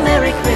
America.